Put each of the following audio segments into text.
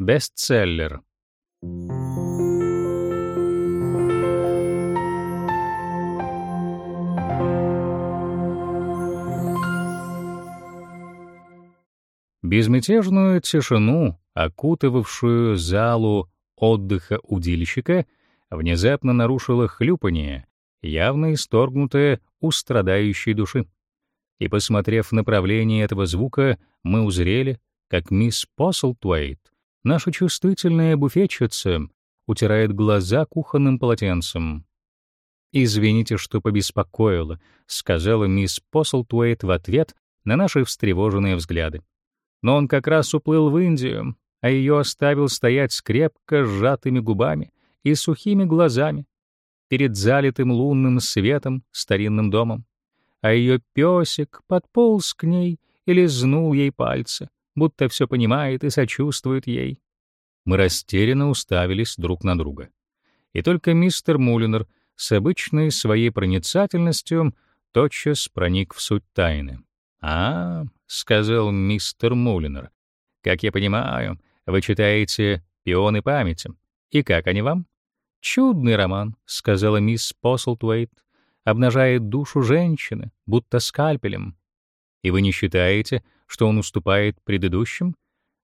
Бестселлер. Безмятежную тишину, окутывавшую залу отдыха удильщика, внезапно нарушило хлюпанье, явно исторгнутое у страдающей души. И, посмотрев в направлении этого звука, мы узрели, как мисс Постлтвейт, наша чувствительная буфетчица, утирает глаза кухонным полотенцем. «Извините, что побеспокоила», — сказала мисс Постлтвейт в ответ на наши встревоженные взгляды. Но он как раз уплыл в Индию, а ее оставил стоять с крепко сжатыми губами и сухими глазами перед залитым лунным светом старинным домом. А ее песик подполз к ней и лизнул ей пальцы, будто все понимает и сочувствует ей. Мы растерянно уставились друг на друга. И только мистер Мулинер с обычной своей проницательностью тотчас проник в суть тайны. «А, — сказал мистер Мулинер, — как я понимаю, вы читаете «Пионы памяти». И как они вам? Чудный роман, сказала мисс Постлтвейт, обнажает душу женщины, будто скальпелем. И вы не считаете, что он уступает предыдущим?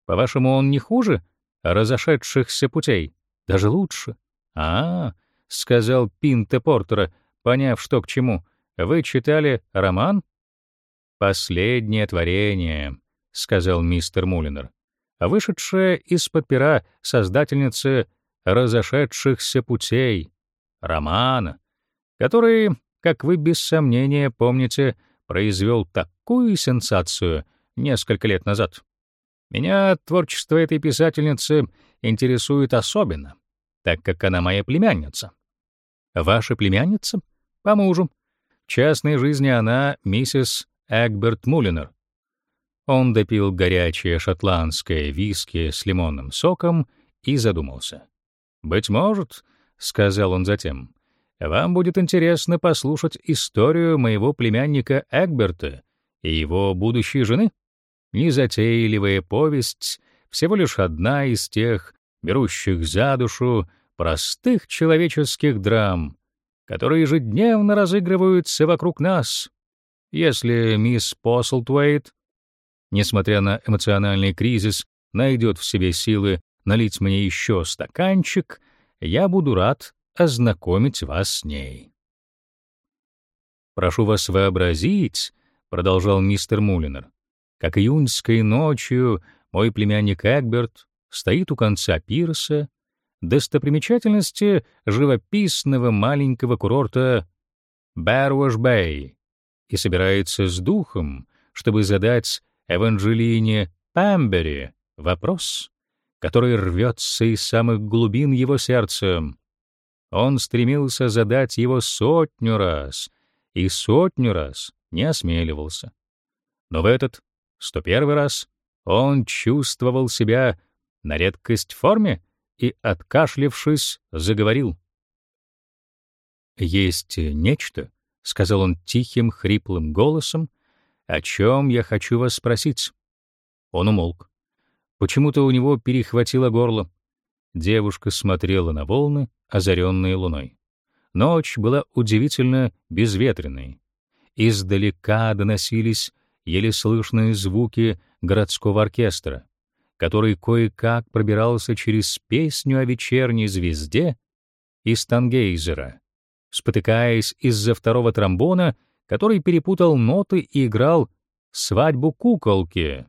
По-вашему, он не хуже разошедшихся путей, даже лучше? А, сказал Пинте Портера, поняв, что к чему. Вы читали роман? Последнее творение, сказал мистер Мулинер вышедшая из-под пера создательницы «Разошедшихся путей» романа, который, как вы без сомнения помните, произвел такую сенсацию несколько лет назад. Меня творчество этой писательницы интересует особенно, так как она моя племянница. Ваша племянница? По мужу. В частной жизни она миссис Эгберт Мулинер, он допил горячее шотландское виски с лимонным соком и задумался. «Быть может, — сказал он затем, — вам будет интересно послушать историю моего племянника Эгберта и его будущей жены. Незатейливая повесть, всего лишь одна из тех, берущих за душу, простых человеческих драм, которые ежедневно разыгрываются вокруг нас. Если мисс Постлтвейт несмотря на эмоциональный кризис, найдет в себе силы налить мне еще стаканчик, я буду рад ознакомить вас с ней. «Прошу вас вообразить», — продолжал мистер Мулинер, «как июньской ночью мой племянник Эгберт стоит у конца пирса, достопримечательности живописного маленького курорта Берваш-Бэй, и собирается с духом, чтобы задать Эванжелине Памбери вопрос, который рвется из самых глубин его сердца. Он стремился задать его сотню раз и сотню раз не осмеливался. Но в этот, сто первый раз, он чувствовал себя на редкость в форме и, откашлившись, заговорил. «Есть нечто», — сказал он тихим, хриплым голосом, — «О чем я хочу вас спросить?» Он умолк. Почему-то у него перехватило горло. Девушка смотрела на волны, озаренные луной. Ночь была удивительно безветренной. Издалека доносились еле слышные звуки городского оркестра, который кое-как пробирался через песню о вечерней звезде из Тангейзера. Спотыкаясь из-за второго тромбона, который перепутал ноты и играл «Свадьбу куколки».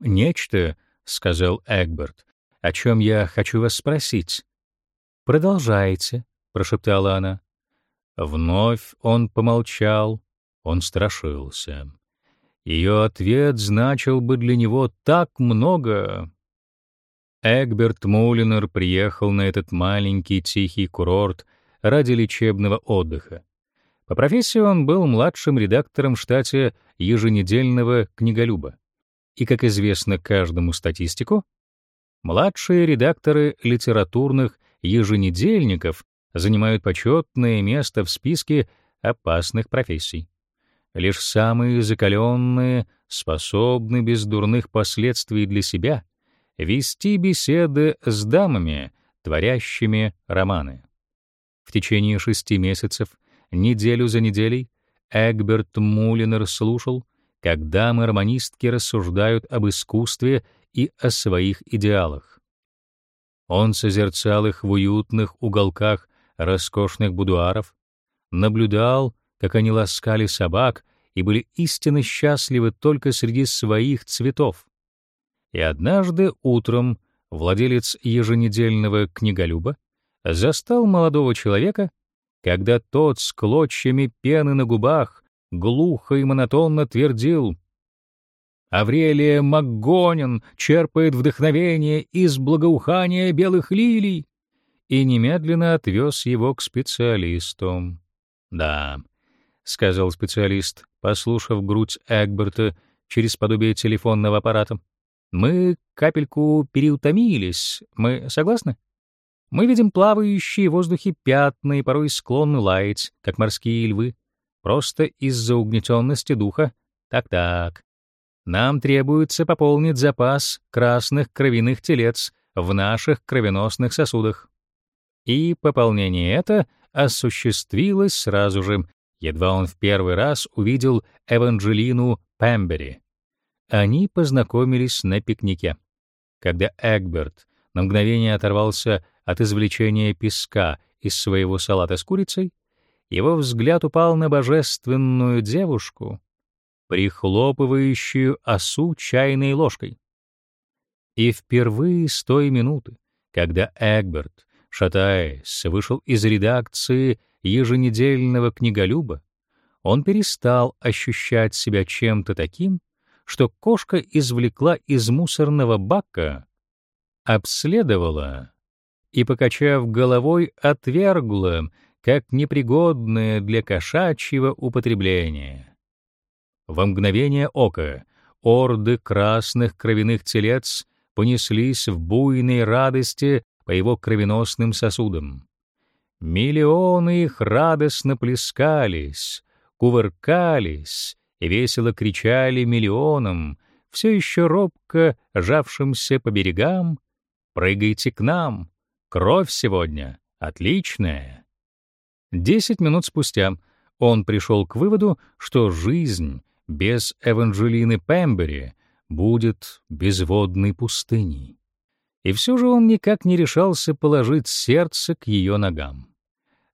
«Нечто», — сказал Эгберт, — «о чем я хочу вас спросить». «Продолжайте», — прошептала она. Вновь он помолчал, он страшился. Ее ответ значил бы для него так много. Эгберт Мулинер приехал на этот маленький тихий курорт ради лечебного отдыха. По профессии он был младшим редактором в штате еженедельного книголюба. И, как известно каждому статистику, младшие редакторы литературных еженедельников занимают почетное место в списке опасных профессий. Лишь самые закаленные способны без дурных последствий для себя вести беседы с дамами, творящими романы. В течение шести месяцев, неделю за неделей, Эгберт Мулинер слушал, как дамы-романистки рассуждают об искусстве и о своих идеалах. Он созерцал их в уютных уголках роскошных будуаров, наблюдал, как они ласкали собак и были истинно счастливы только среди своих цветов. И однажды утром владелец еженедельного книголюба застал молодого человека, когда тот с клочьями пены на губах глухо и монотонно твердил Аврелия МакГонин черпает вдохновение из благоухания белых лилий и немедленно отвез его к специалисту. «Да», — сказал специалист, послушав грудь Эгберта через подобие телефонного аппарата. «Мы капельку переутомились. Мы согласны? Мы видим плавающие в воздухе пятна и порой склонны лаять, как морские львы, просто из-за угнетенности духа. Так-так. Нам требуется пополнить запас красных кровяных телец в наших кровеносных сосудах. И пополнение это осуществилось сразу же, едва он в первый раз увидел Эванжелину Пембери. Они познакомились на пикнике. Когда Эгберт на мгновение оторвался от извлечения песка из своего салата с курицей, его взгляд упал на божественную девушку, прихлопывающую осу чайной ложкой. И впервые с той минуты, когда Эгберт, шатаясь, вышел из редакции еженедельного книголюба, он перестал ощущать себя чем-то таким, что кошка извлекла из мусорного бака, обследовала и, покачав головой, отвергла как непригодное для кошачьего употребления. Во мгновение ока орды красных кровяных телец понеслись в буйной радости по его кровеносным сосудам. Миллионы их радостно плескались, кувыркались и весело кричали миллионам, все еще робко жавшимся по берегам, «Прыгайте к нам! Кровь сегодня отличная!» Десять минут спустя он пришел к выводу, что жизнь без Эванжелины Пембери будет безводной пустыней. И все же он никак не решался положить сердце к ее ногам.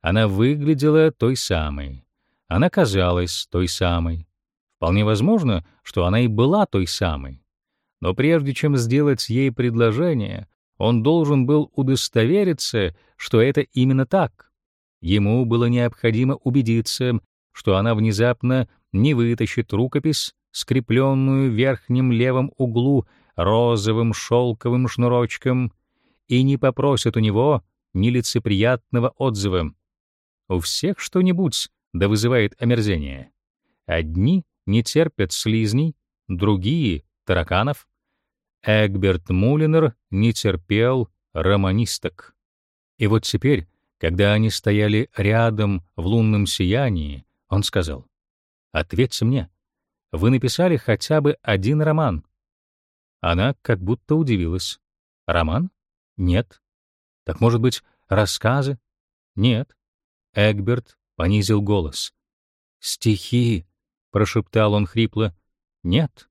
Она выглядела той самой. Она казалась той самой. Вполне возможно, что она и была той самой. Но прежде чем сделать ей предложение, он должен был удостовериться, что это именно так. Ему было необходимо убедиться, что она внезапно не вытащит рукопись, скрепленную в верхнем левом углу розовым шелковым шнурочком, и не попросит у него нелицеприятного отзыва. У всех что-нибудь да вызывает омерзение. Одни не терпят слизней, другие — тараканов. Эгберт Мулинер не терпел романисток. И вот теперь, когда они стояли рядом в лунном сиянии, он сказал, «Ответьте мне, вы написали хотя бы один роман?» Она как будто удивилась. «Роман? Нет. Так, может быть, рассказы? Нет». Эгберт понизил голос. «Стихи», — прошептал он хрипло. «Нет».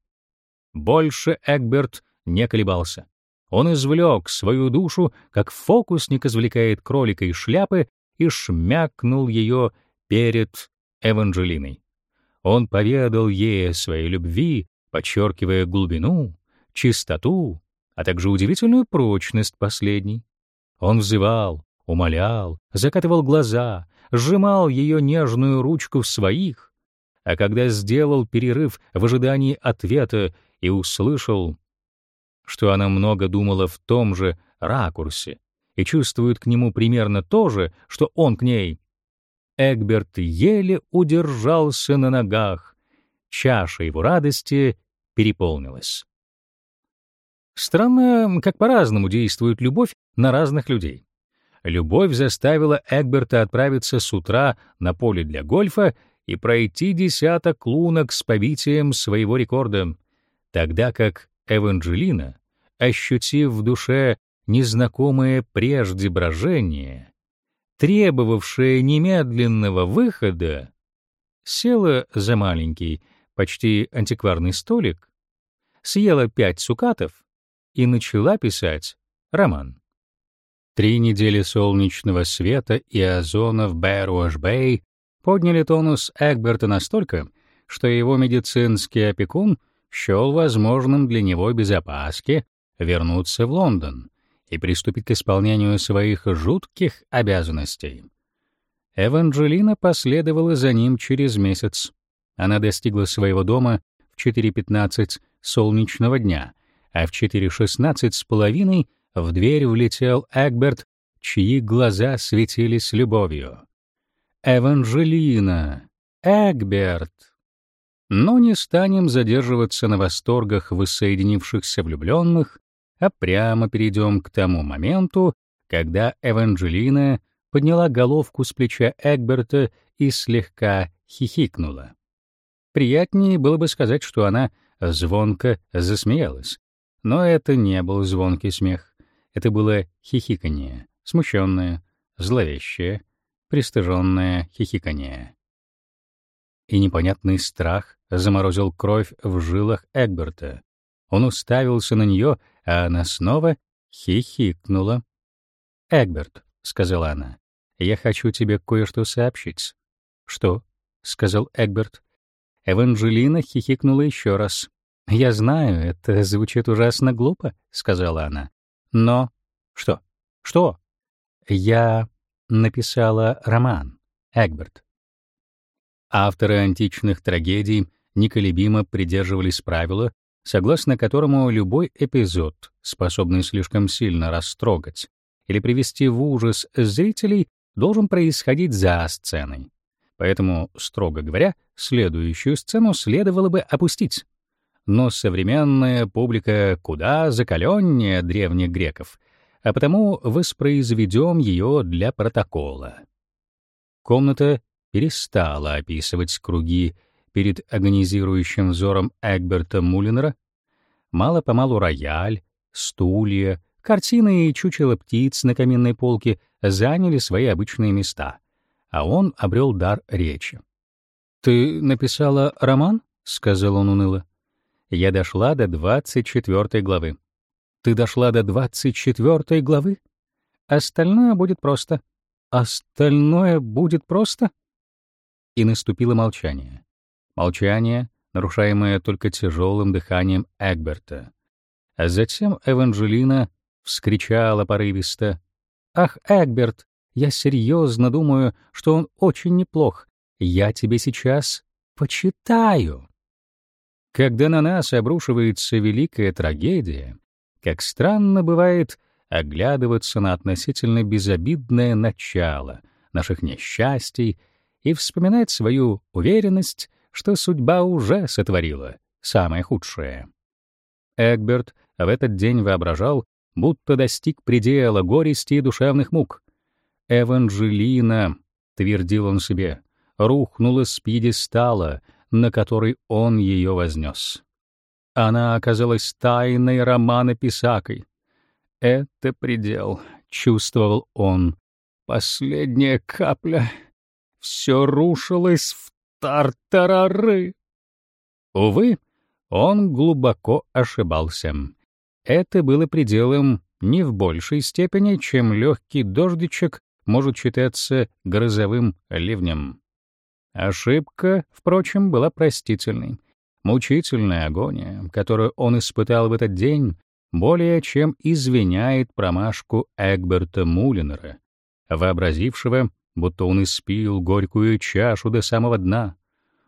Больше Эгберт не колебался. Он извлек свою душу, как фокусник извлекает кролика из шляпы, и шмякнул ее перед Эванжелиной. Он поведал ей о своей любви, подчеркивая глубину, чистоту, а также удивительную прочность последней. Он взывал, умолял, закатывал глаза, сжимал ее нежную ручку в своих, а когда сделал перерыв в ожидании ответа и услышал, что она много думала в том же ракурсе и чувствует к нему примерно то же, что он к ней, Эгберт еле удержался на ногах. Чаша его радости переполнилась. Странно, как по-разному действует любовь на разных людей. Любовь заставила Эгберта отправиться с утра на поле для гольфа и пройти десяток лунок с побитием своего рекорда, тогда как Эванжелина ощутив в душе незнакомое прежде брожение, требовавшее немедленного выхода, села за маленький, почти антикварный столик, съела пять цукатов и начала писать роман. Три недели солнечного света и озона в Бэруаш-Бэй подняли тонус Эгберта настолько, что его медицинский опекун счел возможным для него без опаски вернуться в Лондон и приступить к исполнению своих жутких обязанностей. Эванжелина последовала за ним через месяц. Она достигла своего дома в 4.15 солнечного дня, а в 4.16 с половиной в дверь влетел Эгберт, чьи глаза светились любовью. «Эванжелина! Эгберт!» Но не станем задерживаться на восторгах воссоединившихся влюбленных, а прямо перейдем к тому моменту, когда Эванжелина подняла головку с плеча Эгберта и слегка хихикнула. Приятнее было бы сказать, что она звонко засмеялась, но это не был звонкий смех. Это было хихиканье, смущенное, зловещее, пристыженное хихиканье. И непонятный страх заморозил кровь в жилах Эгберта. Он уставился на нее, а она снова хихикнула. «Эгберт», — сказала она, — «я хочу тебе кое-что сообщить». «Что?» — сказал Эгберт. Эванжелина хихикнула еще раз. «Я знаю, это звучит ужасно глупо», — сказала она. «Но...» «Что? Что?» «Я написала роман, Эгберт». Авторы античных трагедий неколебимо придерживались правила, согласно которому любой эпизод, способный слишком сильно растрогать или привести в ужас зрителей, должен происходить за сценой. Поэтому, строго говоря, следующую сцену следовало бы опустить. Но современная публика куда закаленнее древних греков, а потому воспроизведем ее для протокола. Комната перестала описывать круги перед агонизирующим взором Эгберта Мулинера. Мало-помалу рояль, стулья, картины и чучело птиц на каминной полке заняли свои обычные места — а он обрел дар речи. «Ты написала роман?» — сказал он уныло. «Я дошла до двадцать четвертой главы». «Ты дошла до двадцать четвертой главы? Остальное будет просто». «Остальное будет просто?» И наступило молчание. Молчание, нарушаемое только тяжелым дыханием Эгберта. А затем Эванжелина вскричала порывисто. «Ах, Эгберт, я серьезно думаю, что он очень неплох. Я тебе сейчас почитаю. Когда на нас обрушивается великая трагедия, как странно бывает оглядываться на относительно безобидное начало наших несчастий и вспоминать свою уверенность, что судьба уже сотворила самое худшее. Эгберт в этот день воображал, будто достиг предела горести и душевных мук, Эванжелина, твердил он себе, рухнула с пьедестала, на который он ее вознес. Она оказалась тайной романа Писакой. Это предел, чувствовал он. Последняя капля. Все рушилось в тартарары. Увы, он глубоко ошибался. Это было пределом не в большей степени, чем легкий дождичек может считаться грозовым ливнем. Ошибка, впрочем, была простительной. Мучительная агония, которую он испытал в этот день, более чем извиняет промашку Эгберта Мулинера, вообразившего, будто он испил горькую чашу до самого дна.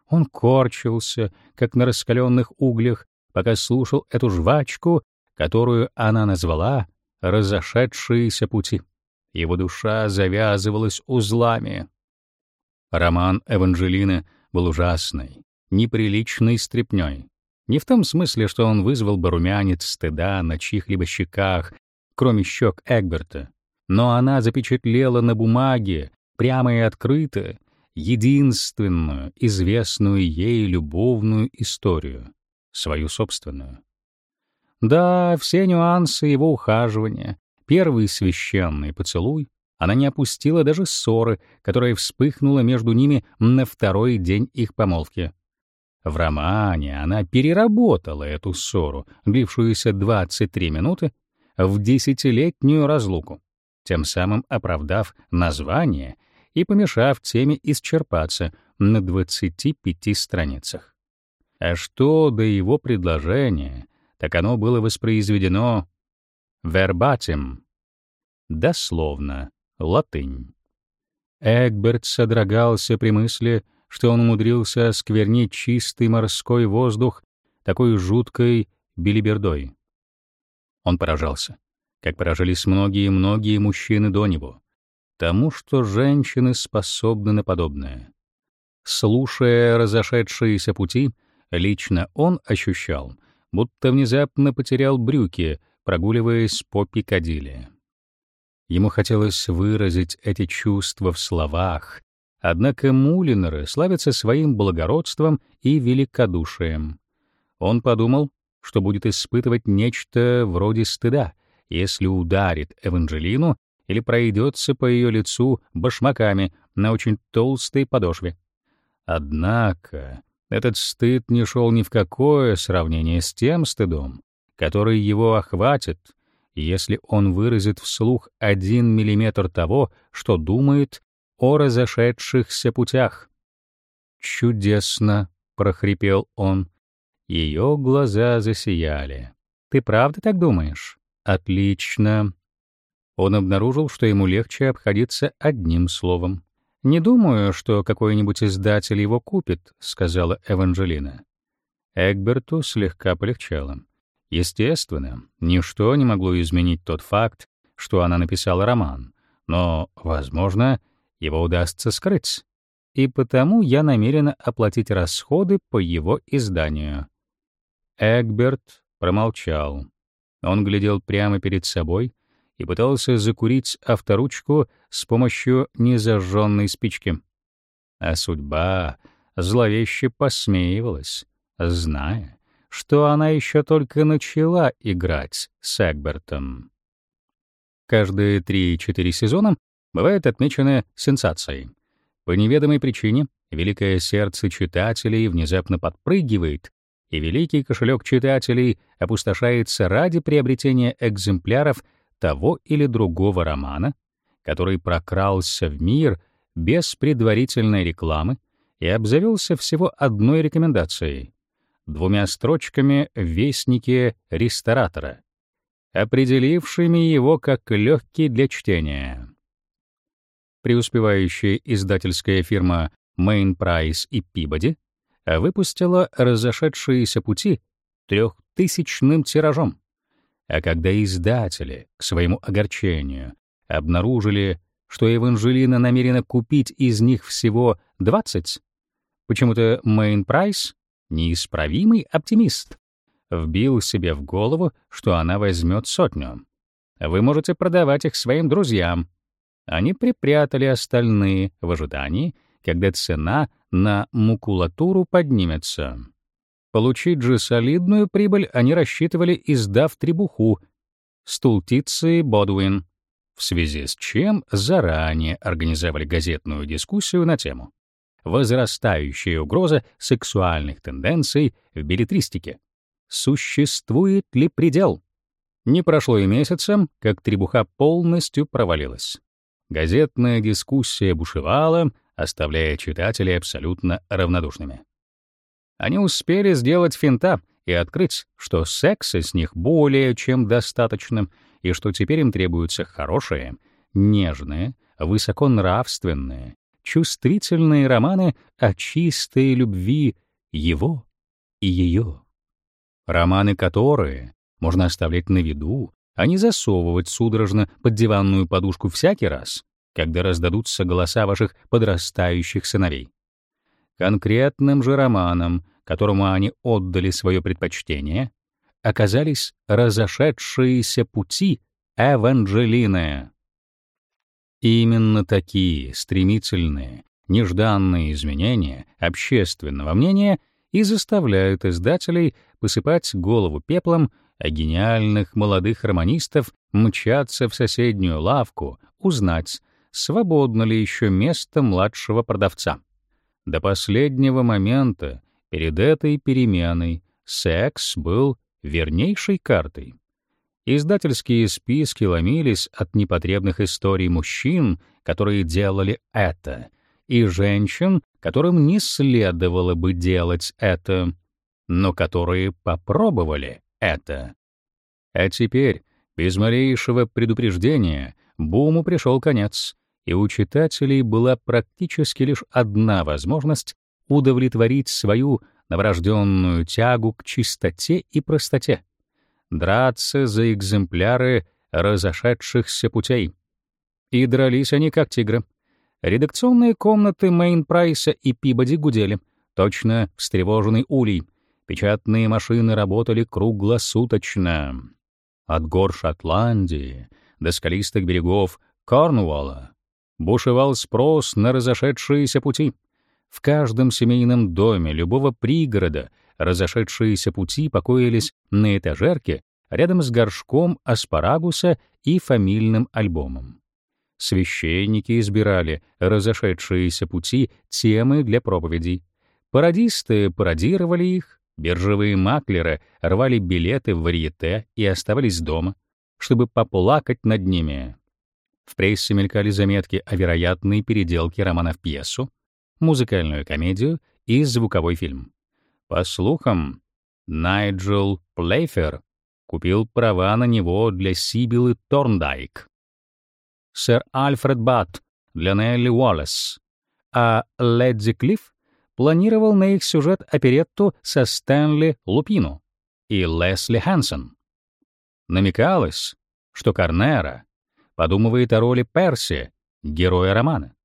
Он корчился, как на раскаленных углях, пока слушал эту жвачку, которую она назвала «разошедшиеся пути». Его душа завязывалась узлами. Роман Эванжелины был ужасной, неприличной стряпнёй. Не в том смысле, что он вызвал бы румянец стыда на чьих-либо щеках, кроме щек Эгберта, но она запечатлела на бумаге, прямо и открыто, единственную, известную ей любовную историю, свою собственную. Да, все нюансы его ухаживания, первый священный поцелуй, она не опустила даже ссоры, которая вспыхнула между ними на второй день их помолвки. В романе она переработала эту ссору, длившуюся 23 минуты, в десятилетнюю разлуку, тем самым оправдав название и помешав теме исчерпаться на 25 страницах. А что до его предложения, так оно было воспроизведено verbatim, дословно, латынь. Эгберт содрогался при мысли, что он умудрился осквернить чистый морской воздух такой жуткой билибердой. Он поражался, как поражались многие-многие мужчины до него, тому, что женщины способны на подобное. Слушая разошедшиеся пути, лично он ощущал, будто внезапно потерял брюки, прогуливаясь по Пикадилли. Ему хотелось выразить эти чувства в словах, однако Мулинеры славятся своим благородством и великодушием. Он подумал, что будет испытывать нечто вроде стыда, если ударит Эванжелину или пройдется по ее лицу башмаками на очень толстой подошве. Однако этот стыд не шел ни в какое сравнение с тем стыдом, который его охватит, если он выразит вслух один миллиметр того, что думает о разошедшихся путях. «Чудесно!» — прохрипел он. Ее глаза засияли. «Ты правда так думаешь?» «Отлично!» Он обнаружил, что ему легче обходиться одним словом. «Не думаю, что какой-нибудь издатель его купит», — сказала Эванжелина. Эгберту слегка полегчало. Естественно, ничто не могло изменить тот факт, что она написала роман, но, возможно, его удастся скрыть. И потому я намерена оплатить расходы по его изданию. Эгберт промолчал. Он глядел прямо перед собой и пытался закурить авторучку с помощью незажженной спички. А судьба зловеще посмеивалась, зная, что она еще только начала играть с Эгбертом. Каждые 3-4 сезона бывают отмечены сенсацией. По неведомой причине великое сердце читателей внезапно подпрыгивает, и великий кошелек читателей опустошается ради приобретения экземпляров того или другого романа, который прокрался в мир без предварительной рекламы и обзавелся всего одной рекомендацией двумя строчками в вестнике ресторатора, определившими его как легкий для чтения. Преуспевающая издательская фирма Main Price и Peabody выпустила разошедшиеся пути трехтысячным тиражом. А когда издатели, к своему огорчению, обнаружили, что Эванжелина намерена купить из них всего 20, почему-то Main Price неисправимый оптимист, вбил себе в голову, что она возьмет сотню. Вы можете продавать их своим друзьям. Они припрятали остальные в ожидании, когда цена на макулатуру поднимется. Получить же солидную прибыль они рассчитывали, издав требуху «Стултицы Бодуин», в связи с чем заранее организовали газетную дискуссию на тему возрастающая угроза сексуальных тенденций в билетристике. Существует ли предел? Не прошло и месяца, как требуха полностью провалилась. Газетная дискуссия бушевала, оставляя читателей абсолютно равнодушными. Они успели сделать финта и открыть, что секса с них более чем достаточно, и что теперь им требуются хорошие, нежные, высоконравственные, чувствительные романы о чистой любви его и ее. Романы, которые можно оставлять на виду, а не засовывать судорожно под диванную подушку всякий раз, когда раздадутся голоса ваших подрастающих сыновей. Конкретным же романом, которому они отдали свое предпочтение, оказались разошедшиеся пути Эванжелины. Именно такие стремительные, нежданные изменения общественного мнения и заставляют издателей посыпать голову пеплом а гениальных молодых романистов мчаться в соседнюю лавку, узнать, свободно ли еще место младшего продавца. До последнего момента, перед этой переменой, секс был вернейшей картой. Издательские списки ломились от непотребных историй мужчин, которые делали это, и женщин, которым не следовало бы делать это, но которые попробовали это. А теперь, без малейшего предупреждения, буму пришел конец, и у читателей была практически лишь одна возможность удовлетворить свою новорожденную тягу к чистоте и простоте, драться за экземпляры разошедшихся путей. И дрались они как тигры. Редакционные комнаты Мейн Прайса и Пибоди гудели, точно встревоженный улей. Печатные машины работали круглосуточно. От гор Шотландии до скалистых берегов Корнуолла бушевал спрос на разошедшиеся пути. В каждом семейном доме любого пригорода разошедшиеся пути покоились на этажерке рядом с горшком аспарагуса и фамильным альбомом. Священники избирали разошедшиеся пути темы для проповедей. Пародисты пародировали их, биржевые маклеры рвали билеты в варьете и оставались дома, чтобы поплакать над ними. В прессе мелькали заметки о вероятной переделке романа в пьесу, музыкальную комедию и звуковой фильм. По слухам, Найджел Плейфер купил права на него для Сибилы Торндайк, сэр Альфред Батт для Нелли Уоллес, а Ледзи Клифф планировал на их сюжет оперетту со Стэнли Лупино и Лесли Хэнсон. Намекалось, что Карнера подумывает о роли Перси, героя романа.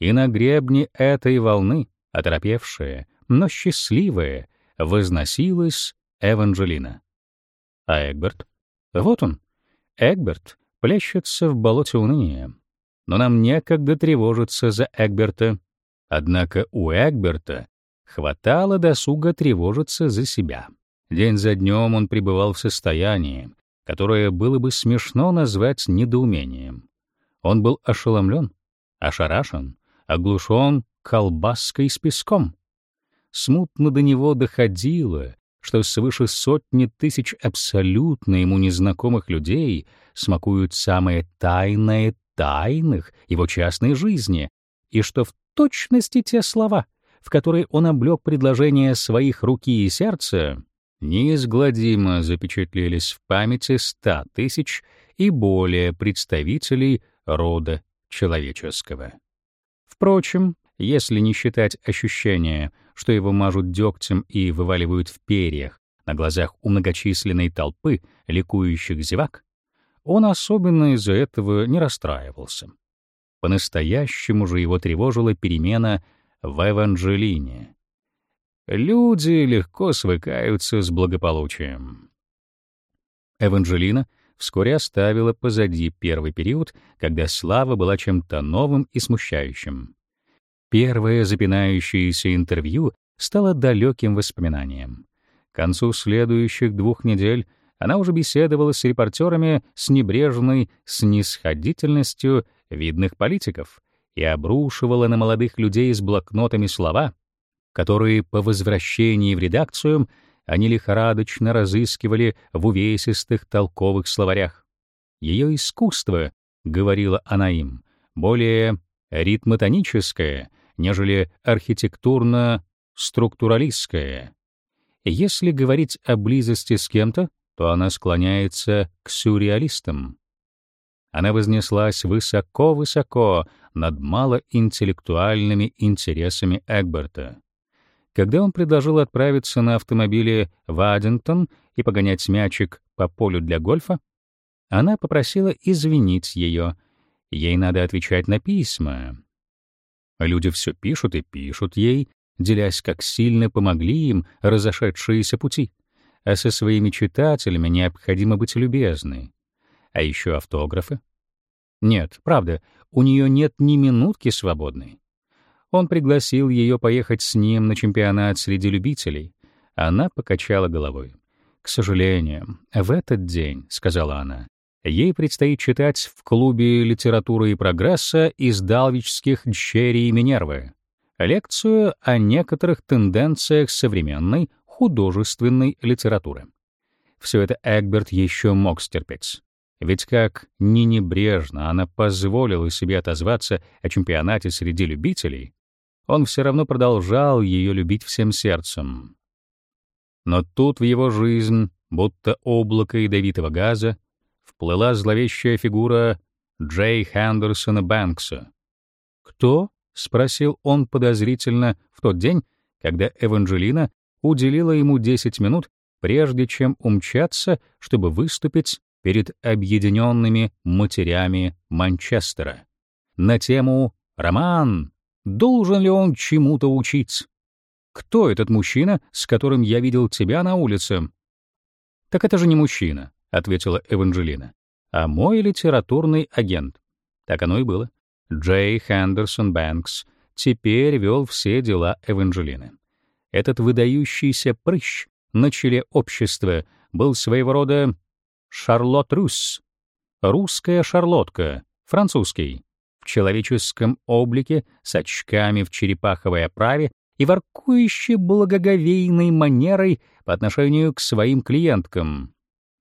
И на гребне этой волны, оторопевшая, но счастливая, возносилась Эванжелина. А Эгберт? Вот он. Эгберт плещется в болоте уныния. Но нам некогда тревожиться за Эгберта. Однако у Эгберта хватало досуга тревожиться за себя. День за днем он пребывал в состоянии, которое было бы смешно назвать недоумением. Он был ошеломлен, ошарашен, оглушен колбаской с песком. Смутно до него доходило, что свыше сотни тысяч абсолютно ему незнакомых людей смакуют самое тайное тайных его частной жизни, и что в точности те слова, в которые он облег предложение своих руки и сердца, неизгладимо запечатлелись в памяти ста тысяч и более представителей рода человеческого. Впрочем, если не считать ощущения, что его мажут дегтем и вываливают в перьях на глазах у многочисленной толпы ликующих зевак, он особенно из-за этого не расстраивался. По-настоящему же его тревожила перемена в Евангелине. Люди легко свыкаются с благополучием. Эванжелина вскоре оставила позади первый период, когда слава была чем-то новым и смущающим. Первое запинающееся интервью стало далеким воспоминанием. К концу следующих двух недель она уже беседовала с репортерами с небрежной снисходительностью видных политиков и обрушивала на молодых людей с блокнотами слова, которые по возвращении в редакцию они лихорадочно разыскивали в увесистых толковых словарях. Ее искусство, говорила она им, более ритмотоническое, нежели архитектурно-структуралистское. Если говорить о близости с кем-то, то она склоняется к сюрреалистам. Она вознеслась высоко-высоко над малоинтеллектуальными интересами Эгберта. Когда он предложил отправиться на автомобиле в Аддингтон и погонять мячик по полю для гольфа, она попросила извинить ее. Ей надо отвечать на письма. Люди все пишут и пишут ей, делясь, как сильно помогли им разошедшиеся пути. А со своими читателями необходимо быть любезны. А еще автографы. Нет, правда, у нее нет ни минутки свободной. Он пригласил ее поехать с ним на чемпионат среди любителей. Она покачала головой. К сожалению, в этот день, сказала она, ей предстоит читать в клубе литературы и прогресса из далвичских дщерей Минервы лекцию о некоторых тенденциях современной художественной литературы. Все это Эгберт еще мог стерпеть. Ведь как не небрежно она позволила себе отозваться о чемпионате среди любителей, он все равно продолжал ее любить всем сердцем. Но тут в его жизнь, будто облако ядовитого газа, вплыла зловещая фигура Джей Хендерсона Бэнкса. «Кто?» — спросил он подозрительно в тот день, когда Эванжелина уделила ему 10 минут, прежде чем умчаться, чтобы выступить перед объединенными матерями Манчестера на тему «Роман. Должен ли он чему-то учиться?» «Кто этот мужчина, с которым я видел тебя на улице?» «Так это же не мужчина», — ответила Эванжелина, «а мой литературный агент». Так оно и было. Джей Хендерсон Бэнкс теперь вел все дела Эванжелины. Этот выдающийся прыщ на челе общества был своего рода Шарлот Рус, русская шарлотка, французский, в человеческом облике, с очками в черепаховой оправе и воркующей благоговейной манерой по отношению к своим клиенткам.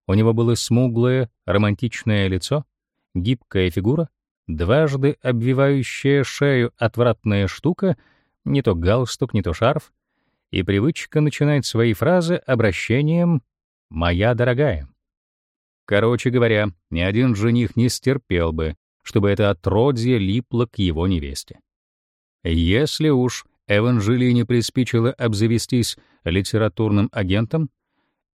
У него было смуглое, романтичное лицо, гибкая фигура, дважды обвивающая шею отвратная штука, не то галстук, не то шарф, и привычка начинать свои фразы обращением «моя дорогая». Короче говоря, ни один жених не стерпел бы, чтобы это отродье липло к его невесте. Если уж Эванжелине приспичило обзавестись литературным агентом,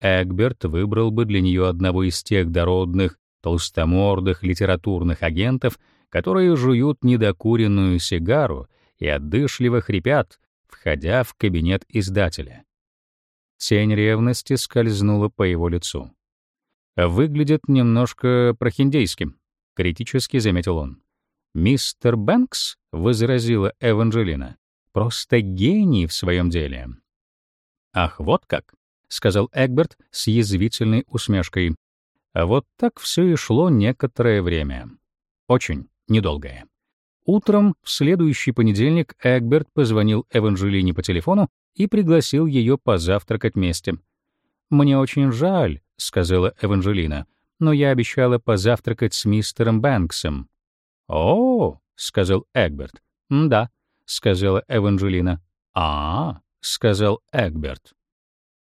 Эгберт выбрал бы для нее одного из тех дородных, толстомордых литературных агентов, которые жуют недокуренную сигару и отдышливо хрипят, входя в кабинет издателя. Тень ревности скользнула по его лицу. «Выглядит немножко прохиндейским», — критически заметил он. «Мистер Бэнкс», — возразила Эванжелина, — «просто гений в своем деле». «Ах, вот как», — сказал Эгберт с язвительной усмешкой. А вот так все и шло некоторое время. Очень недолгое. Утром в следующий понедельник Эгберт позвонил Эванжелине по телефону и пригласил ее позавтракать вместе. «Мне очень жаль», — сказала Эванжелина, «но я обещала позавтракать с мистером Бэнксом». «О», — сказал Эгберт. «Да», — сказала Эванжелина. «А», — сказал Эгберт.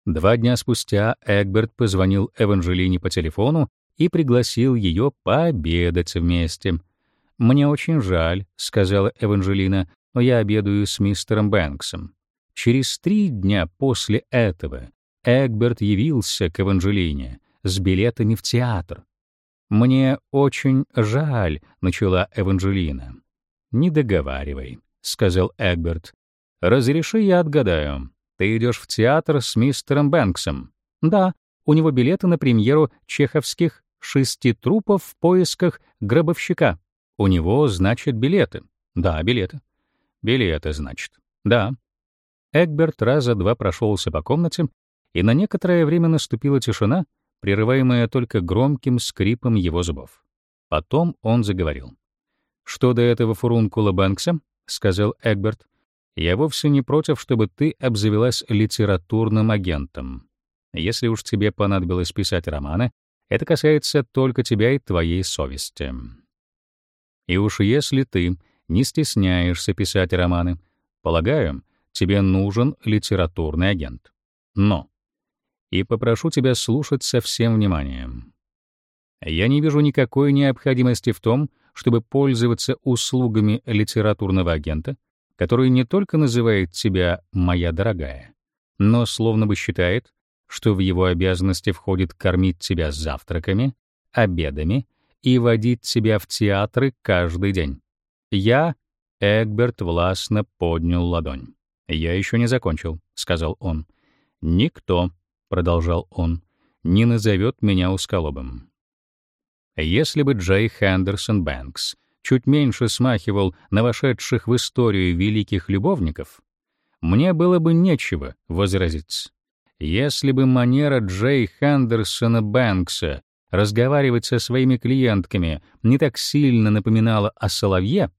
Два дня спустя Эгберт позвонил Эванжелине по телефону и пригласил ее пообедать вместе. «Мне очень жаль», — сказала Эванжелина, «но я обедаю с мистером Бэнксом». Через три дня после этого Эгберт явился к Эванжелине с билетами в театр. «Мне очень жаль», — начала Эванжелина. «Не договаривай», — сказал Эгберт. «Разреши я отгадаю. Ты идешь в театр с мистером Бэнксом?» «Да, у него билеты на премьеру чеховских «Шести трупов в поисках гробовщика». У него, значит, билеты. Да, билеты. Билеты, значит. Да. Эгберт раза два прошелся по комнате, и на некоторое время наступила тишина, прерываемая только громким скрипом его зубов. Потом он заговорил. «Что до этого фурункула Бэнкса?» — сказал Эгберт. «Я вовсе не против, чтобы ты обзавелась литературным агентом. Если уж тебе понадобилось писать романы, это касается только тебя и твоей совести. И уж если ты не стесняешься писать романы, полагаю, тебе нужен литературный агент. Но и попрошу тебя слушать со всем вниманием. Я не вижу никакой необходимости в том, чтобы пользоваться услугами литературного агента, который не только называет тебя «моя дорогая», но словно бы считает, что в его обязанности входит кормить тебя завтраками, обедами и водить тебя в театры каждый день. Я, Эгберт, властно поднял ладонь. «Я еще не закончил», — сказал он. «Никто», — продолжал он, — «не назовет меня усколобым». Если бы Джей Хендерсон Бэнкс чуть меньше смахивал на вошедших в историю великих любовников, мне было бы нечего возразить. Если бы манера Джей Хендерсона Бэнкса разговаривать со своими клиентками не так сильно напоминала о соловье,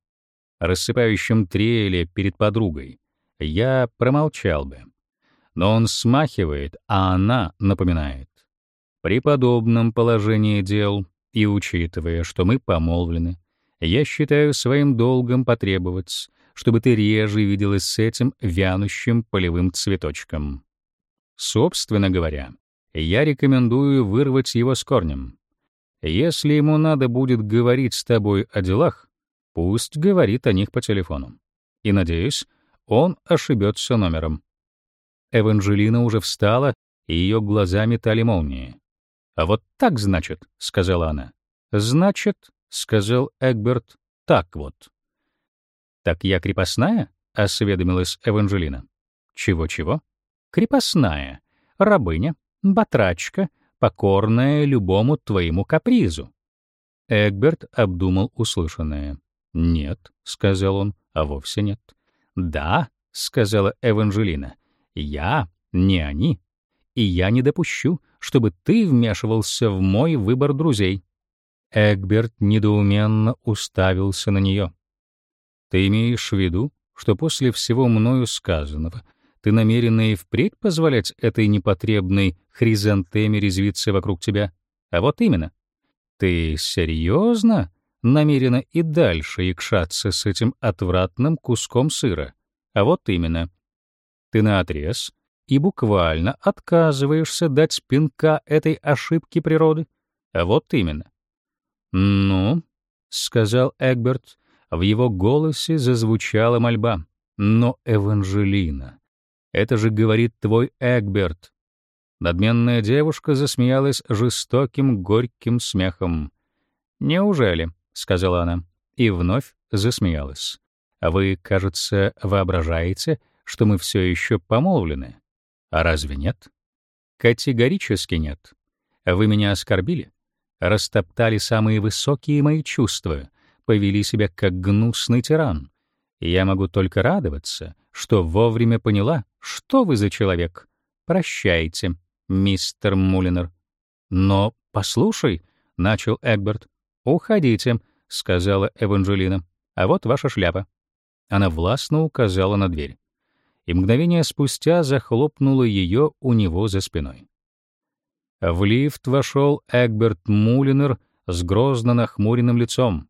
рассыпающем трели перед подругой, я промолчал бы. Но он смахивает, а она напоминает. При подобном положении дел и учитывая, что мы помолвлены, я считаю своим долгом потребовать, чтобы ты реже виделась с этим вянущим полевым цветочком. Собственно говоря, я рекомендую вырвать его с корнем. Если ему надо будет говорить с тобой о делах, пусть говорит о них по телефону. И, надеюсь, он ошибется номером. Эванжелина уже встала, и ее глаза метали молнии. «А вот так, значит», — сказала она. «Значит», — сказал Эгберт, — «так вот». «Так я крепостная?» — осведомилась Эванжелина. «Чего-чего?» «Крепостная, рабыня, батрачка, покорная любому твоему капризу». Эгберт обдумал услышанное. «Нет», — сказал он, — «а вовсе нет». «Да», — сказала Эванжелина, — «я, не они, и я не допущу, чтобы ты вмешивался в мой выбор друзей». Эгберт недоуменно уставился на нее. Ты имеешь в виду, что после всего мною сказанного ты намерена и впредь позволять этой непотребной хризантеме резвиться вокруг тебя? А вот именно. Ты серьезно намерена и дальше икшаться с этим отвратным куском сыра? А вот именно. Ты наотрез и буквально отказываешься дать пинка этой ошибке природы? А вот именно. «Ну», — сказал Эгберт, в его голосе зазвучала мольба. «Но, Эванжелина, это же говорит твой Эгберт». Надменная девушка засмеялась жестоким, горьким смехом. «Неужели?» — сказала она. И вновь засмеялась. «А вы, кажется, воображаете, что мы все еще помолвлены? А разве нет?» «Категорически нет. Вы меня оскорбили, растоптали самые высокие мои чувства, повели себя как гнусный тиран. я могу только радоваться, что вовремя поняла, что вы за человек. Прощайте, мистер Мулинер. Но послушай, начал Эгберт. Уходите, сказала Эванжелина. А вот ваша шляпа. Она властно указала на дверь. И мгновение спустя захлопнула ее у него за спиной. В лифт вошел Эгберт Мулинер с грозно нахмуренным лицом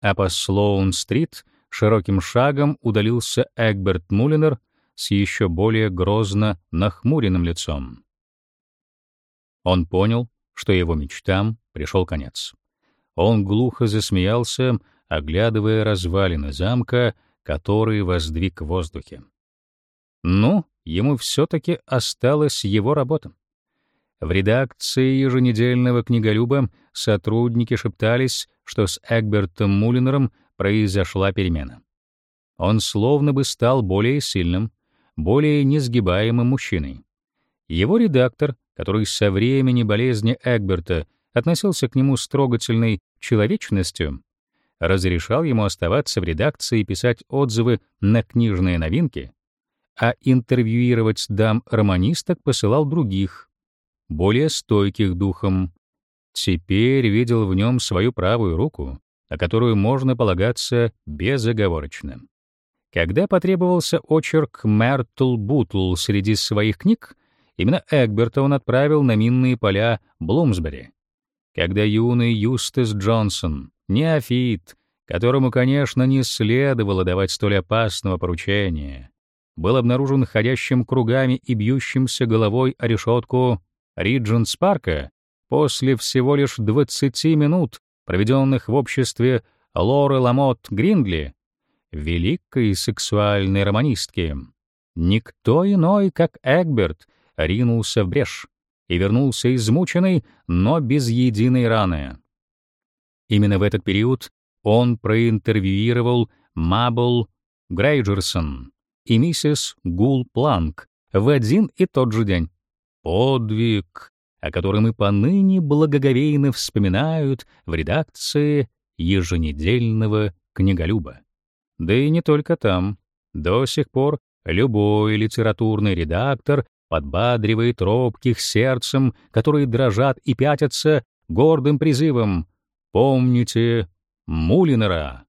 а по Слоун-стрит широким шагом удалился Эгберт Мулинер с еще более грозно нахмуренным лицом. Он понял, что его мечтам пришел конец. Он глухо засмеялся, оглядывая развалины замка, который воздвиг в воздухе. Ну, ему все-таки осталась его работа. В редакции еженедельного книголюба сотрудники шептались, что с Эгбертом Мулинером произошла перемена. Он словно бы стал более сильным, более несгибаемым мужчиной. Его редактор, который со времени болезни Эгберта относился к нему с трогательной человечностью, разрешал ему оставаться в редакции и писать отзывы на книжные новинки, а интервьюировать дам-романисток посылал других, более стойких духом. Теперь видел в нем свою правую руку, на которую можно полагаться безоговорочно. Когда потребовался очерк Мертл Бутл среди своих книг, именно Эгберта он отправил на минные поля Блумсбери. Когда юный Юстас Джонсон, неофит, которому, конечно, не следовало давать столь опасного поручения, был обнаружен ходящим кругами и бьющимся головой о решетку Ридженс Парка после всего лишь 20 минут, проведенных в обществе Лоры Ламот Гриндли, великой сексуальной романистки. Никто иной, как Эгберт, ринулся в брешь и вернулся измученный, но без единой раны. Именно в этот период он проинтервьюировал Мабл Грейджерсон и миссис Гул Планк в один и тот же день. Подвиг, о котором и поныне благоговейно вспоминают в редакции еженедельного книголюба. Да и не только там. До сих пор любой литературный редактор подбадривает робких сердцем, которые дрожат и пятятся гордым призывом «Помните Мулинера!»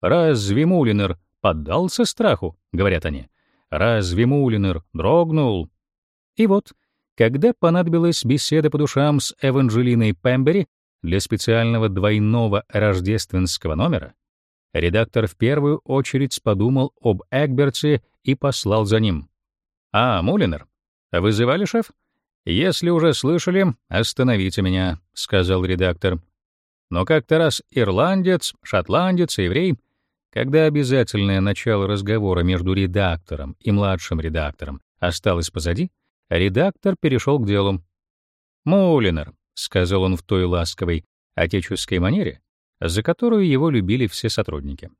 «Разве Мулинер поддался страху?» — говорят они. «Разве Мулинер дрогнул?» И вот, когда понадобилась беседа по душам с Эванжелиной Пембери для специального двойного рождественского номера, редактор в первую очередь подумал об Эгберте и послал за ним. «А, Мулинер, вызывали, шеф?» «Если уже слышали, остановите меня», — сказал редактор. Но как-то раз ирландец, шотландец еврей, когда обязательное начало разговора между редактором и младшим редактором осталось позади, редактор перешел к делу. «Мулинер», — сказал он в той ласковой отеческой манере, за которую его любили все сотрудники.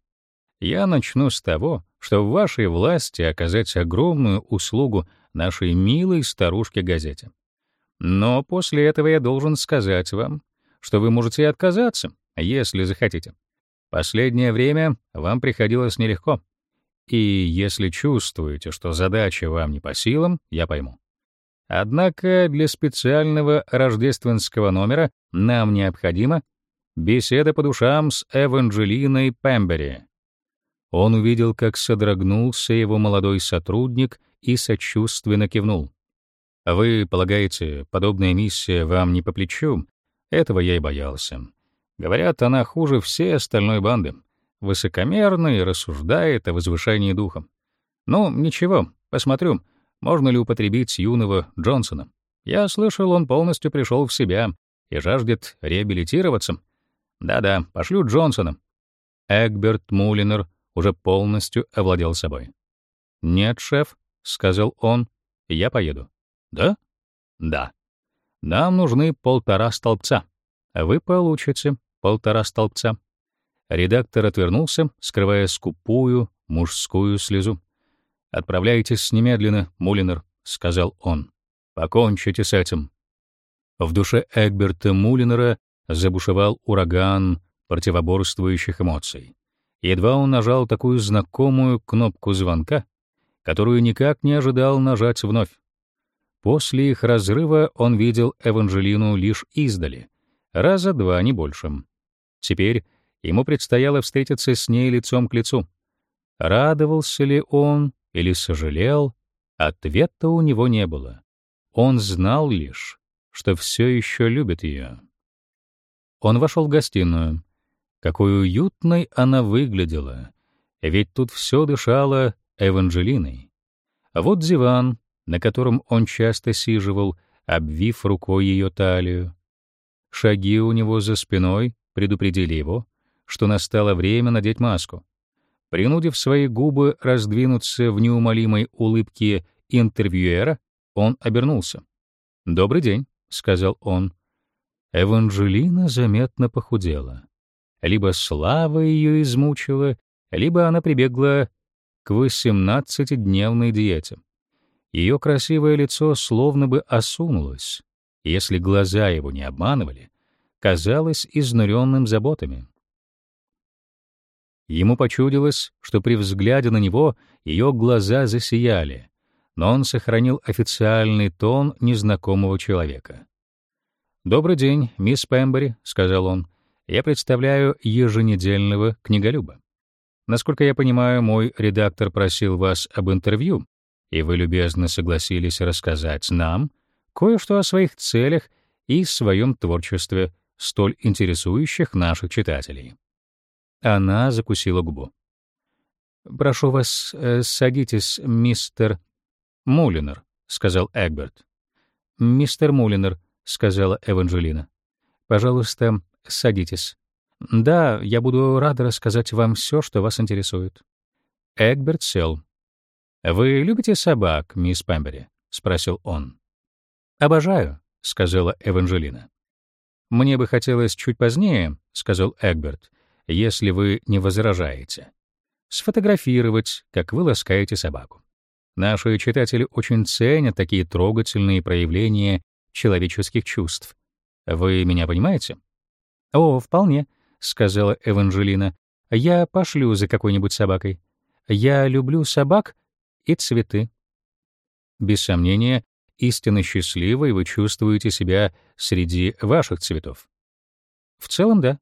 «Я начну с того, что в вашей власти оказать огромную услугу нашей милой старушке-газете. Но после этого я должен сказать вам, что вы можете отказаться, если захотите. Последнее время вам приходилось нелегко. И если чувствуете, что задача вам не по силам, я пойму. Однако для специального рождественского номера нам необходима беседа по душам с Эванжелиной Пембери. Он увидел, как содрогнулся его молодой сотрудник и сочувственно кивнул. «Вы полагаете, подобная миссия вам не по плечу?» Этого я и боялся. Говорят, она хуже всей остальной банды. Высокомерна и рассуждает о возвышении духа. Ну, ничего, посмотрю, можно ли употребить юного Джонсона. Я слышал, он полностью пришел в себя и жаждет реабилитироваться. Да-да, пошлю Джонсона. Эгберт Мулинер уже полностью овладел собой. «Нет, шеф», — сказал он, — «я поеду». «Да?» «Да. Нам нужны полтора столбца. Вы получите полтора столбца». Редактор отвернулся, скрывая скупую мужскую слезу. «Отправляйтесь немедленно, Мулинер», — сказал он. «Покончите с этим». В душе Эгберта Мулинера забушевал ураган противоборствующих эмоций. Едва он нажал такую знакомую кнопку звонка, которую никак не ожидал нажать вновь. После их разрыва он видел Эванжелину лишь издали, раза два, не больше. Теперь ему предстояло встретиться с ней лицом к лицу. Радовался ли он или сожалел, ответа у него не было. Он знал лишь, что все еще любит ее. Он вошел в гостиную. Какой уютной она выглядела, ведь тут все дышало Эванжелиной. Вот диван, на котором он часто сиживал, обвив рукой ее талию. Шаги у него за спиной предупредили его, что настало время надеть маску. Принудив свои губы раздвинуться в неумолимой улыбке интервьюера, он обернулся. «Добрый день», — сказал он. Эванжелина заметно похудела. Либо слава ее измучила, либо она прибегла к 18-дневной диете. Ее красивое лицо словно бы осунулось. Если глаза его не обманывали, казалось изнуренным заботами. Ему почудилось, что при взгляде на него ее глаза засияли, но он сохранил официальный тон незнакомого человека. «Добрый день, мисс Пембери», — сказал он. «Я представляю еженедельного книголюба. Насколько я понимаю, мой редактор просил вас об интервью, и вы любезно согласились рассказать нам кое-что о своих целях и своем творчестве, столь интересующих наших читателей». Она закусила губу. «Прошу вас, э, садитесь, мистер Мулинер», — сказал Эгберт. «Мистер Мулинер», — сказала Эванжелина. «Пожалуйста, садитесь. Да, я буду рада рассказать вам все, что вас интересует». Эгберт сел. «Вы любите собак, мисс Пембери?» — спросил он. «Обожаю», — сказала Эванжелина. «Мне бы хотелось чуть позднее», — сказал Эгберт, «если вы не возражаете, сфотографировать, как вы ласкаете собаку. Наши читатели очень ценят такие трогательные проявления человеческих чувств. Вы меня понимаете? О, вполне, сказала Эванжелина. Я пошлю за какой-нибудь собакой. Я люблю собак и цветы. Без сомнения, истинно счастливой вы чувствуете себя среди ваших цветов. В целом, да.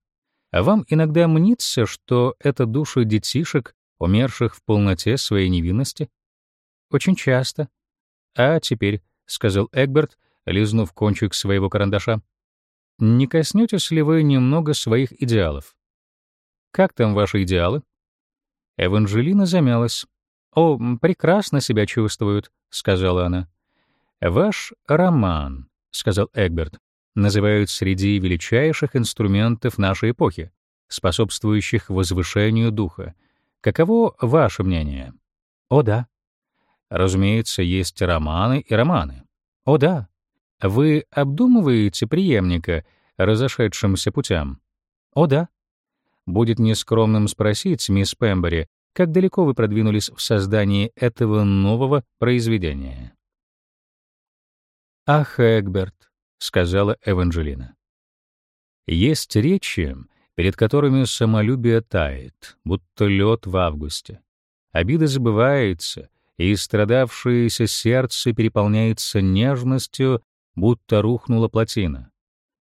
А вам иногда мнится, что это души детишек, умерших в полноте своей невинности? Очень часто. А теперь, — сказал Эгберт, лизнув кончик своего карандаша, — не коснетесь ли вы немного своих идеалов? Как там ваши идеалы? Эванжелина замялась. «О, прекрасно себя чувствуют», — сказала она. «Ваш роман», — сказал Эгберт, — «называют среди величайших инструментов нашей эпохи, способствующих возвышению духа. Каково ваше мнение?» «О, да». «Разумеется, есть романы и романы». «О, да». «Вы обдумываете преемника разошедшимся путям?» «О, да». Будет нескромным спросить, мисс Пембери, как далеко вы продвинулись в создании этого нового произведения. «Ах, Эгберт», — сказала Эванжелина. «Есть речи, перед которыми самолюбие тает, будто лед в августе. Обида забывается, и страдавшееся сердце переполняется нежностью, будто рухнула плотина.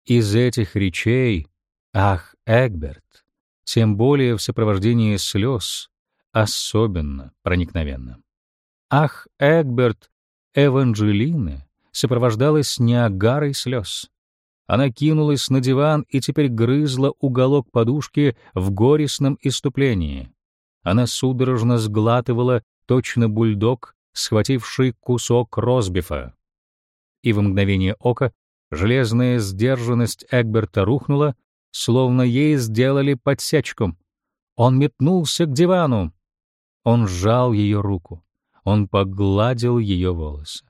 Из этих речей, ах, Эгберт, тем более в сопровождении слез, особенно проникновенно. Ах, Эгберт, Эванжелины сопровождалась неагарой слез. Она кинулась на диван и теперь грызла уголок подушки в горестном иступлении. Она судорожно сглатывала точно бульдог, схвативший кусок розбифа. И в мгновение ока железная сдержанность Эгберта рухнула, словно ей сделали подсечку. Он метнулся к дивану. Он сжал ее руку. Он погладил ее волосы.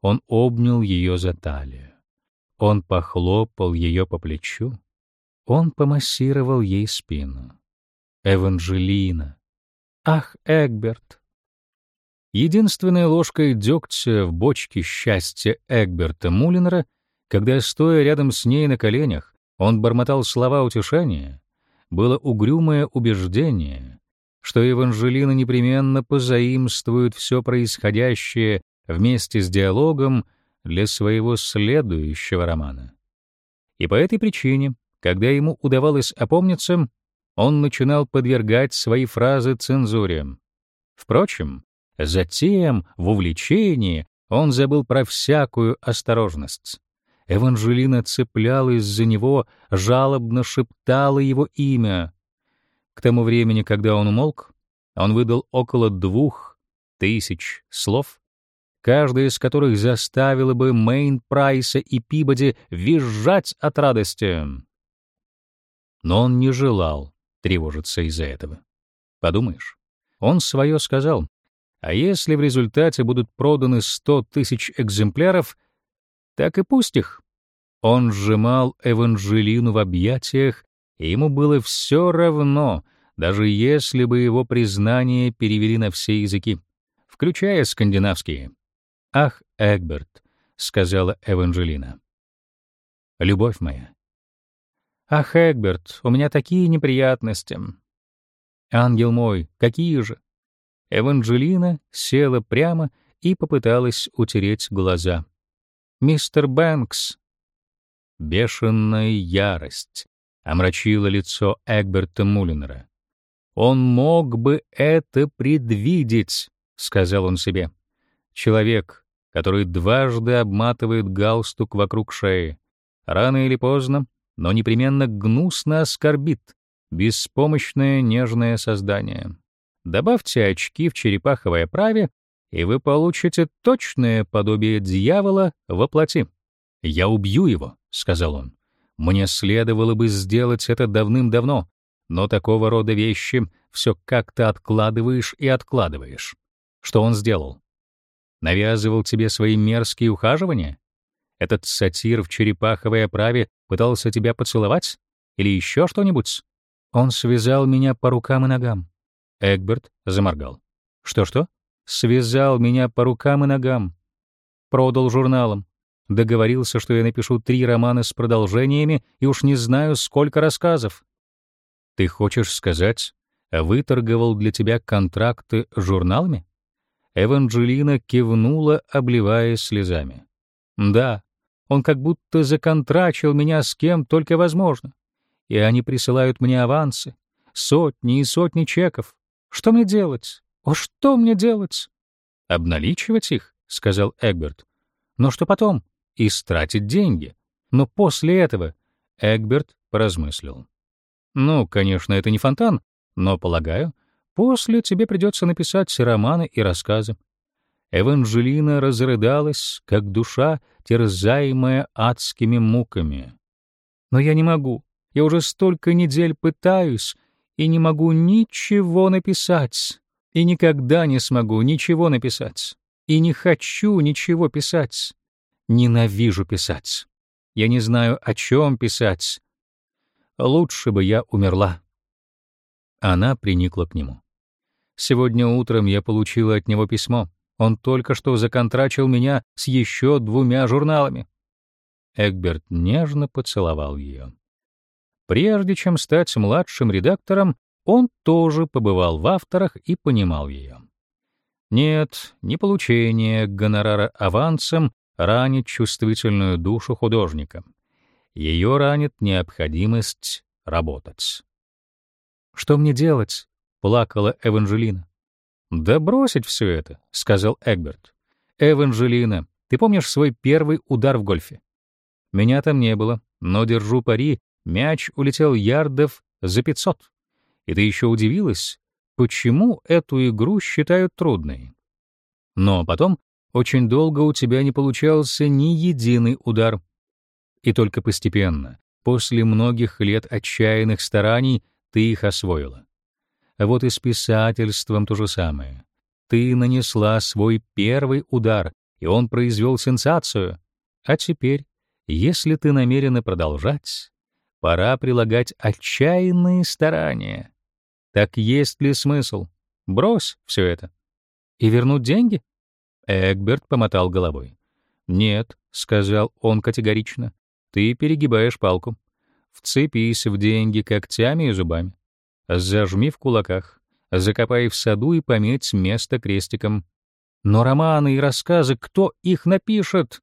Он обнял ее за талию. Он похлопал ее по плечу. Он помассировал ей спину. Эванжелина. Ах, Эгберт! Единственной ложкой дегтя в бочке счастья Эгберта Мулинера, когда, стоя рядом с ней на коленях, он бормотал слова утешения, было угрюмое убеждение, что Евангелина непременно позаимствует все происходящее вместе с диалогом для своего следующего романа. И по этой причине, когда ему удавалось опомниться, он начинал подвергать свои фразы цензуре. Впрочем, затем, в увлечении, он забыл про всякую осторожность. Эванжелина цеплялась за него, жалобно шептала его имя. К тому времени, когда он умолк, он выдал около двух тысяч слов, каждая из которых заставила бы Мейн Прайса и Пибоди визжать от радости. Но он не желал тревожиться из-за этого. Подумаешь, он свое сказал. А если в результате будут проданы сто тысяч экземпляров, так и пусть их. Он сжимал Эванжелину в объятиях, и ему было все равно, даже если бы его признание перевели на все языки, включая скандинавские. «Ах, Эгберт», — сказала Эванжелина. «Любовь моя». «Ах, Эгберт, у меня такие неприятности». «Ангел мой, какие же?» Эванжелина села прямо и попыталась утереть глаза. «Мистер Бэнкс!» Бешеная ярость омрачила лицо Эгберта Мулинера. «Он мог бы это предвидеть», — сказал он себе. «Человек, который дважды обматывает галстук вокруг шеи, рано или поздно, но непременно гнусно оскорбит беспомощное нежное создание. Добавьте очки в черепаховой оправе, и вы получите точное подобие дьявола во плоти. «Я убью его», — сказал он. «Мне следовало бы сделать это давным-давно, но такого рода вещи все как-то откладываешь и откладываешь. Что он сделал? Навязывал тебе свои мерзкие ухаживания? Этот сатир в черепаховой оправе пытался тебя поцеловать? Или еще что-нибудь? Он связал меня по рукам и ногам. Эгберт заморгал. Что-что? Связал меня по рукам и ногам. Продал журналам. Договорился, что я напишу три романа с продолжениями и уж не знаю, сколько рассказов. Ты хочешь сказать, выторговал для тебя контракты с журналами? Эванжелина кивнула, обливаясь слезами. Да, он как будто законтрачил меня с кем только возможно. И они присылают мне авансы, сотни и сотни чеков. Что мне делать? О, что мне делать? Обналичивать их, сказал Эгберт. Но что потом? Истратить деньги. Но после этого Эгберт поразмыслил. Ну, конечно, это не фонтан, но, полагаю, после тебе придется написать романы и рассказы. Эванжелина разрыдалась, как душа, терзаемая адскими муками. Но я не могу. Я уже столько недель пытаюсь и не могу ничего написать. И никогда не смогу ничего написать. И не хочу ничего писать. Ненавижу писать. Я не знаю, о чем писать. Лучше бы я умерла. Она приникла к нему. Сегодня утром я получила от него письмо. Он только что законтрачил меня с еще двумя журналами. Эгберт нежно поцеловал ее. Прежде чем стать младшим редактором, он тоже побывал в авторах и понимал ее. Нет, не получение гонорара авансом ранит чувствительную душу художника. Ее ранит необходимость работать. «Что мне делать?» — плакала Эванжелина. «Да бросить все это», — сказал Эгберт. «Эванжелина, ты помнишь свой первый удар в гольфе? Меня там не было, но держу пари, мяч улетел ярдов за 500. И ты еще удивилась, почему эту игру считают трудной. Но потом очень долго у тебя не получался ни единый удар. И только постепенно, после многих лет отчаянных стараний, ты их освоила. Вот и с писательством то же самое. Ты нанесла свой первый удар, и он произвел сенсацию. А теперь, если ты намерена продолжать, пора прилагать отчаянные старания. Так есть ли смысл? Брось все это. И вернуть деньги? Эгберт помотал головой. «Нет», — сказал он категорично, — «ты перегибаешь палку. Вцепись в деньги когтями и зубами. Зажми в кулаках, закопай в саду и пометь место крестиком. Но романы и рассказы, кто их напишет?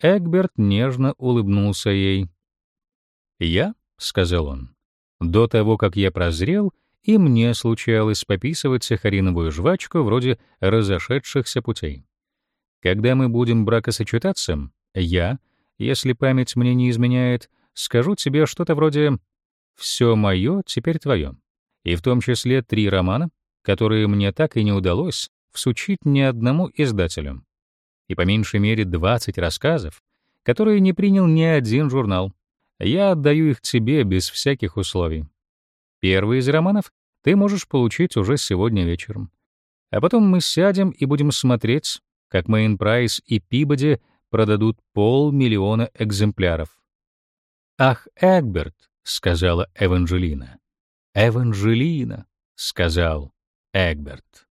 Эгберт нежно улыбнулся ей. «Я», — сказал он, — «до того, как я прозрел, и мне случалось пописывать сахариновую жвачку вроде разошедшихся путей. Когда мы будем бракосочетаться, я, если память мне не изменяет, скажу тебе что-то вроде все мое теперь твое, и в том числе три романа, которые мне так и не удалось всучить ни одному издателю, и по меньшей мере 20 рассказов, которые не принял ни один журнал. Я отдаю их тебе без всяких условий. Первый из романов ты можешь получить уже сегодня вечером. А потом мы сядем и будем смотреть, как Мэйн Прайс и Пибоди продадут полмиллиона экземпляров. Ах, Эгберт, — сказала Эванжелина. «Эванжелина», — сказал Эгберт.